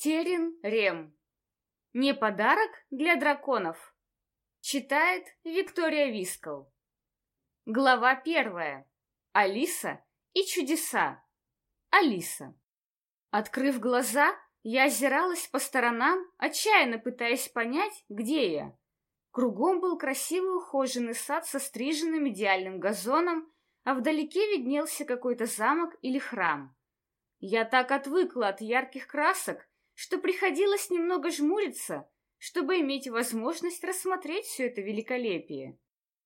Терен Рем. Не подарок для драконов. Читает Виктория Вискал. Глава первая. Алиса и чудеса. Алиса. Открыв глаза, я озиралась по сторонам, отчаянно пытаясь понять, где я. Кругом был красивый ухоженный сад со стриженным идеальным газоном, а вдалеке виднелся какой-то замок или храм. Я так отвыкла от ярких красок, что приходилось немного жмуриться, чтобы иметь возможность рассмотреть все это великолепие.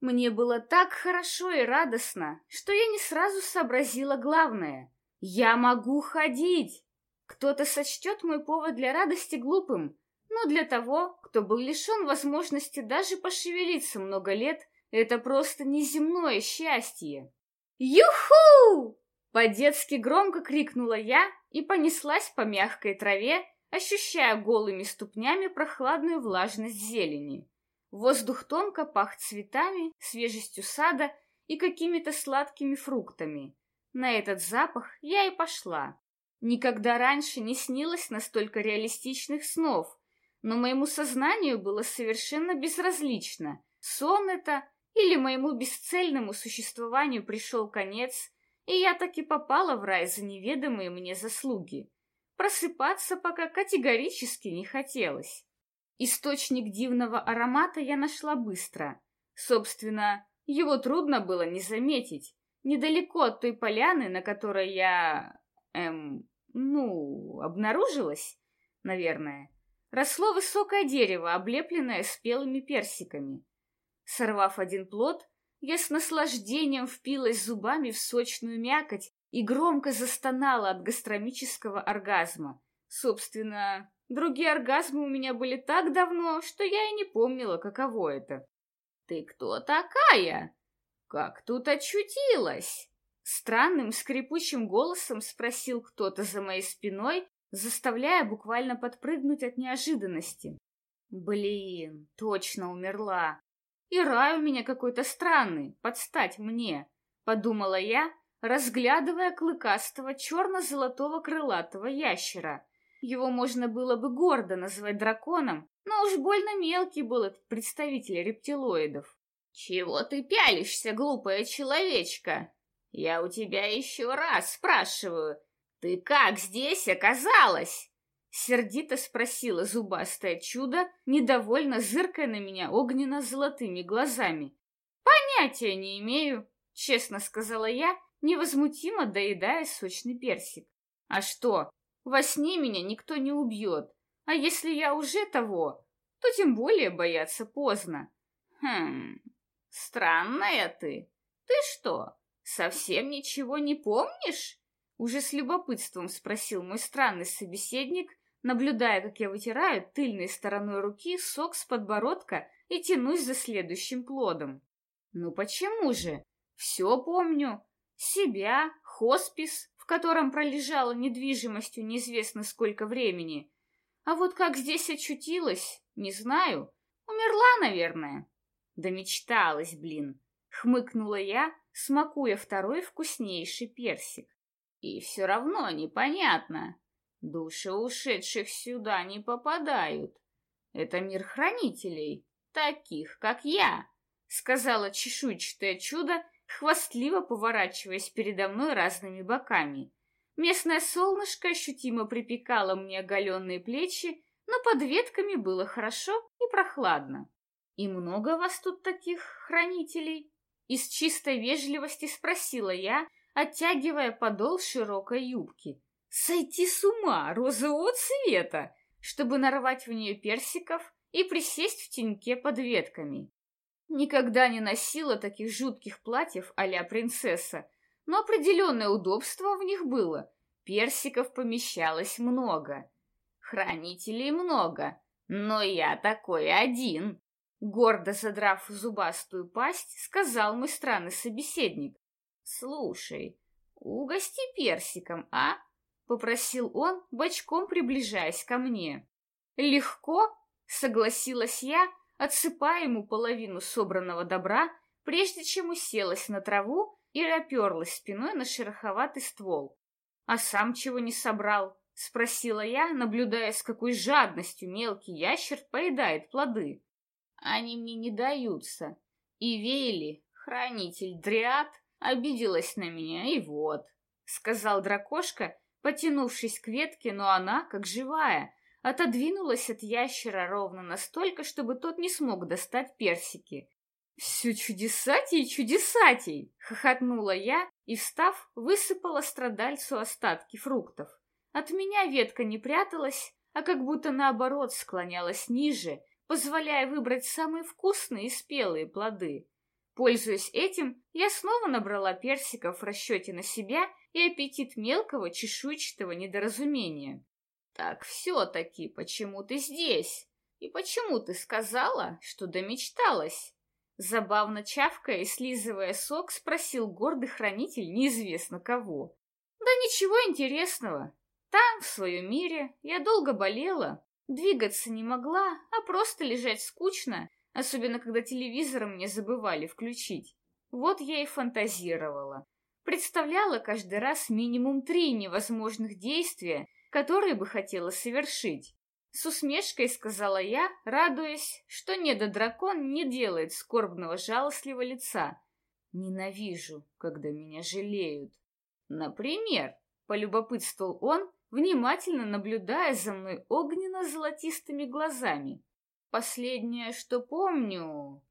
Мне было так хорошо и радостно, что я не сразу сообразила главное. Я могу ходить! Кто-то сочтет мой повод для радости глупым, но для того, кто был лишен возможности даже пошевелиться много лет, это просто неземное счастье. «Юху!» По-детски громко крикнула я и понеслась по мягкой траве, ощущая голыми ступнями прохладную влажность зелени. Воздух тонко пах цветами, свежестью сада и какими-то сладкими фруктами. На этот запах я и пошла. Никогда раньше не снилось настолько реалистичных снов, но моему сознанию было совершенно безразлично, сон это или моему бесцельному существованию пришел конец, и я таки попала в рай за неведомые мне заслуги. Просыпаться пока категорически не хотелось. Источник дивного аромата я нашла быстро. Собственно, его трудно было не заметить. Недалеко от той поляны, на которой я... эм... ну... обнаружилась, наверное, росло высокое дерево, облепленное спелыми персиками. Сорвав один плод, я с наслаждением впилась зубами в сочную мякоть и громко застонала от гастромического оргазма. Собственно, другие оргазмы у меня были так давно, что я и не помнила, каково это. «Ты кто такая? Как тут очутилась?» Странным скрипучим голосом спросил кто-то за моей спиной, заставляя буквально подпрыгнуть от неожиданности. Блин, точно умерла. И рай у меня какой-то странный, подстать мне, подумала я, разглядывая клыкастого черно-золотого крылатого ящера. Его можно было бы гордо назвать драконом, но уж больно мелкий был этот представитель рептилоидов. «Чего ты пялишься, глупая человечка? Я у тебя еще раз спрашиваю, ты как здесь оказалась?» Сердито спросила зубастое чудо, недовольно зыркая на меня огненно-золотыми глазами. «Понятия не имею», — честно сказала я, невозмутимо доедая сочный персик. «А что, во сне меня никто не убьет, а если я уже того, то тем более бояться поздно». «Хм, странная ты. Ты что, совсем ничего не помнишь?» Уже с любопытством спросил мой странный собеседник, наблюдая, как я вытираю тыльной стороной руки сок с подбородка и тянусь за следующим плодом. Ну почему же? Все помню. Себя, хоспис, в котором пролежала недвижимостью неизвестно сколько времени. А вот как здесь очутилась, не знаю. Умерла, наверное. Да мечталась, блин. Хмыкнула я, смакуя второй вкуснейший персик. И все равно непонятно, Души ушедших сюда не попадают. Это мир хранителей, таких, как я, сказала чешуйчатое чудо, хвастливо поворачиваясь передо мной разными боками. Местное солнышко ощутимо припекало мне оголенные плечи, но под ветками было хорошо и прохладно. «И много вас тут таких хранителей?» Из чистой вежливости спросила я, оттягивая подол широкой юбки. Сойти с ума розового цвета, чтобы нарвать в нее персиков и присесть в теньке под ветками. Никогда не носила таких жутких платьев а-ля принцесса, но определенное удобство в них было. Персиков помещалось много. Хранителей много, но я такой один. Гордо задрав зубастую пасть, сказал мой странный собеседник. «Слушай, угости персиком, а?» — попросил он, бочком приближаясь ко мне. «Легко?» — согласилась я, отсыпая ему половину собранного добра, прежде чем уселась на траву и оперлась спиной на шероховатый ствол. «А сам чего не собрал?» — спросила я, наблюдая, с какой жадностью мелкий ящер поедает плоды. «Они мне не даются. И Вейли, хранитель дриад, обиделась на меня, и вот», — сказал дракошка, потянувшись к ветке, но она, как живая, отодвинулась от ящера ровно настолько, чтобы тот не смог достать персики. «Все чудесатей чудесатей!» — хохотнула я и, встав, высыпала страдальцу остатки фруктов. От меня ветка не пряталась, а как будто наоборот склонялась ниже, позволяя выбрать самые вкусные и спелые плоды. Пользуясь этим, я снова набрала персиков в расчете на себя и аппетит мелкого чешуйчатого недоразумения. «Так все-таки, почему ты здесь? И почему ты сказала, что домечталась?» Забавно чавкая и слизывая сок, спросил гордый хранитель неизвестно кого. «Да ничего интересного. Там, в своем мире, я долго болела, двигаться не могла, а просто лежать скучно, особенно когда телевизор мне забывали включить. Вот я и фантазировала. Представляла каждый раз минимум три невозможных действия, которые бы хотела совершить. С усмешкой сказала я, радуясь, что недодракон не делает скорбного жалостливого лица. Ненавижу, когда меня жалеют. Например, полюбопытствовал он, внимательно наблюдая за мной огненно-золотистыми глазами. Последнее, что помню...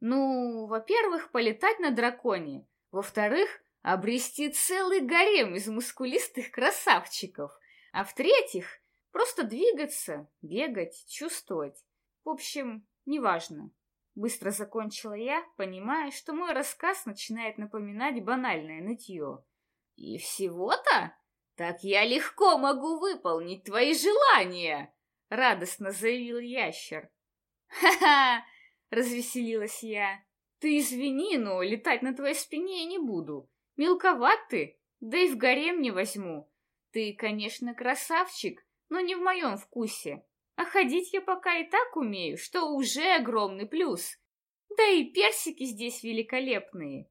Ну, во-первых, полетать на драконе. Во-вторых, обрести целый гарем из мускулистых красавчиков. А в-третьих, просто двигаться, бегать, чувствовать. В общем, неважно. Быстро закончила я, понимая, что мой рассказ начинает напоминать банальное нытье. И всего-то? «Так я легко могу выполнить твои желания!» — радостно заявил ящер. «Ха-ха!» — развеселилась я. «Ты извини, но летать на твоей спине я не буду. Мелковат ты, да и в гарем не возьму. Ты, конечно, красавчик, но не в моем вкусе. А ходить я пока и так умею, что уже огромный плюс. Да и персики здесь великолепные.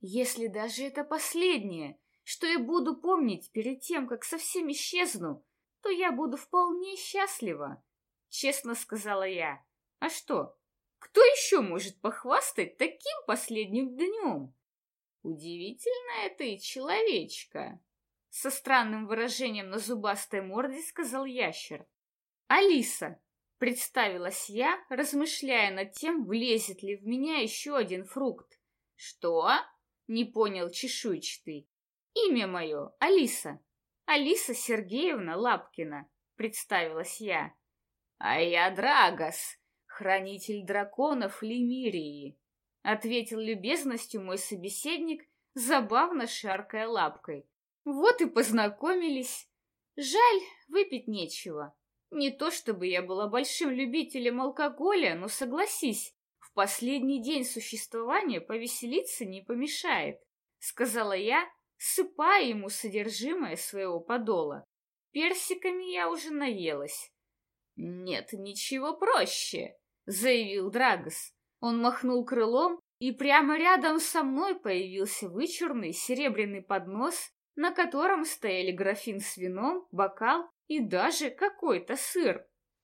Если даже это последнее, что я буду помнить перед тем, как совсем исчезну, то я буду вполне счастлива, — честно сказала я. А что, кто еще может похвастать таким последним днем? Удивительная ты человечка, — со странным выражением на зубастой морде сказал ящер. Алиса, — представилась я, размышляя над тем, влезет ли в меня еще один фрукт. Что? — не понял чешуйчатый. Имя мое Алиса. Алиса Сергеевна Лапкина, представилась я. А я Драгос, хранитель драконов Лемирии, ответил любезностью мой собеседник, забавно шаркая лапкой. Вот и познакомились. Жаль, выпить нечего. Не то чтобы я была большим любителем алкоголя, но согласись, в последний день существования повеселиться не помешает, сказала я, сыпая ему содержимое своего подола. Персиками я уже наелась. «Нет, ничего проще», — заявил Драгос. Он махнул крылом, и прямо рядом со мной появился вычурный серебряный поднос, на котором стояли графин с вином, бокал и даже какой-то сыр.